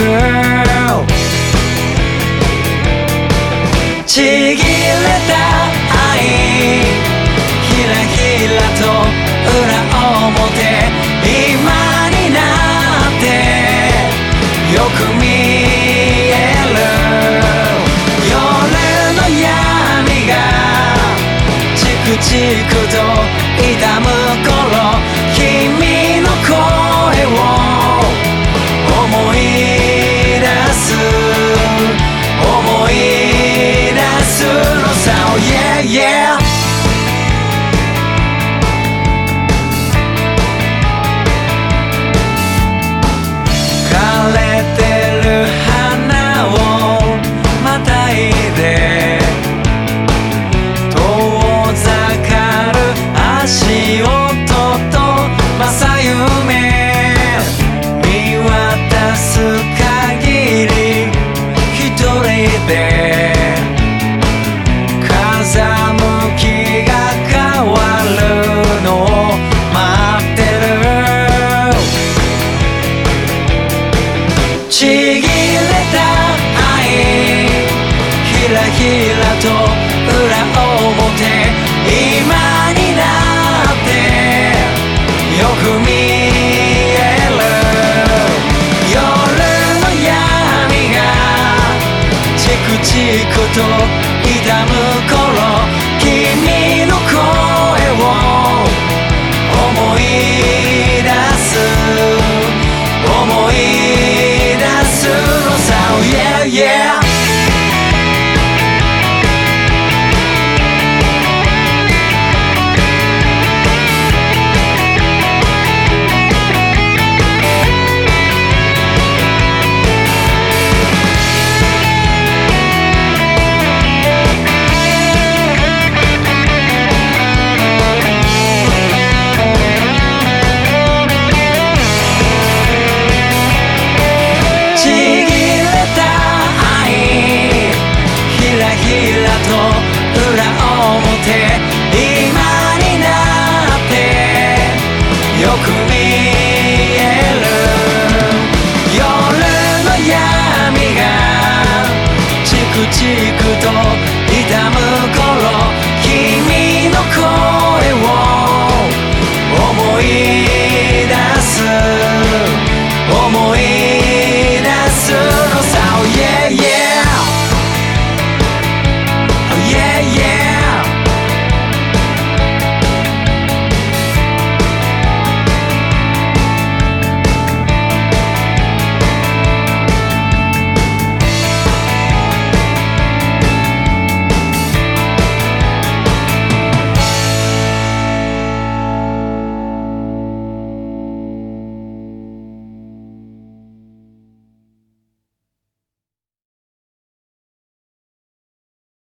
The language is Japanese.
girl ちぎれた愛ひらひらと裏表今になってよく見える。夜の闇がチクチクと痛む。見渡す限り一人で風向きが変わるのを待ってる。ちぎれた愛ひらひらと裏表今になってよく見 tear